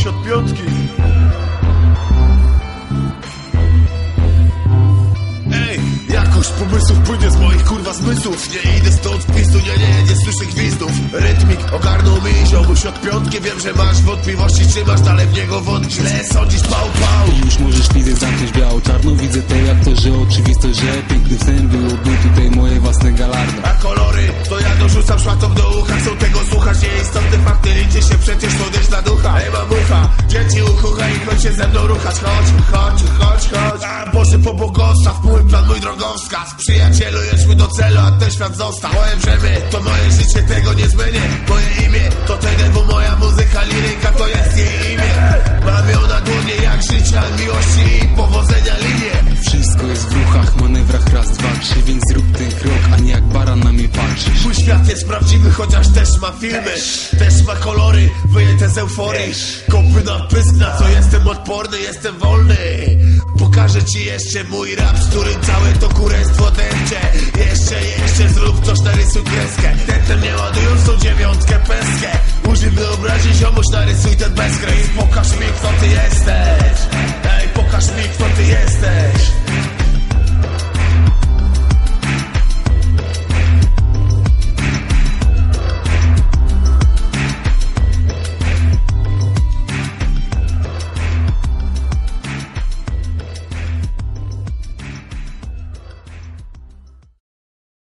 ziomuś od piątki. Ej, jakoś pomysłów płynie z moich kurwa zmysłów. Nie idę stąd w pistu, nie, nie, nie słyszę gwizdów. Rytmik ogarnął mi ziomuś od piątki. Wiem, że masz wątpliwości, czy masz dalej w niego wątki Źle sądzisz, pał, pał. Już możesz widzę zamknąć biało-czarno Widzę to jak to, że oczywistość, że pięknym snem byłoby tutaj moje własne galarno. A kolory, to ja dorzucam szmatą do ucha. Chcą tego słuchać, nieistotne fakty. Liczy się przecież słodycz dzieci uchucha i chodź się ze mną ruchać Chodź, chodź, chodź, chodź. A Boże po błogosław, mój plan, mój drogowskaz. Przyjacielu, jedźmy do celu, a ten świat został. Moje brzemy, to moje życie, tego nie zmienię świat jest prawdziwy, chociaż też ma filmy. Też. Ma kolory, wyjęte z euforii. Kopy na pysk, na co jestem odporny, jestem wolny. Pokażę ci jeszcze mój rap, z którym całe to kurestwo dęcie Jeszcze, jeszcze zrób coś, narysuj kreskę. Ten, ten nie tą dziewiątkę peskę Użyj wyobraźni, ziomuś, narysuj ten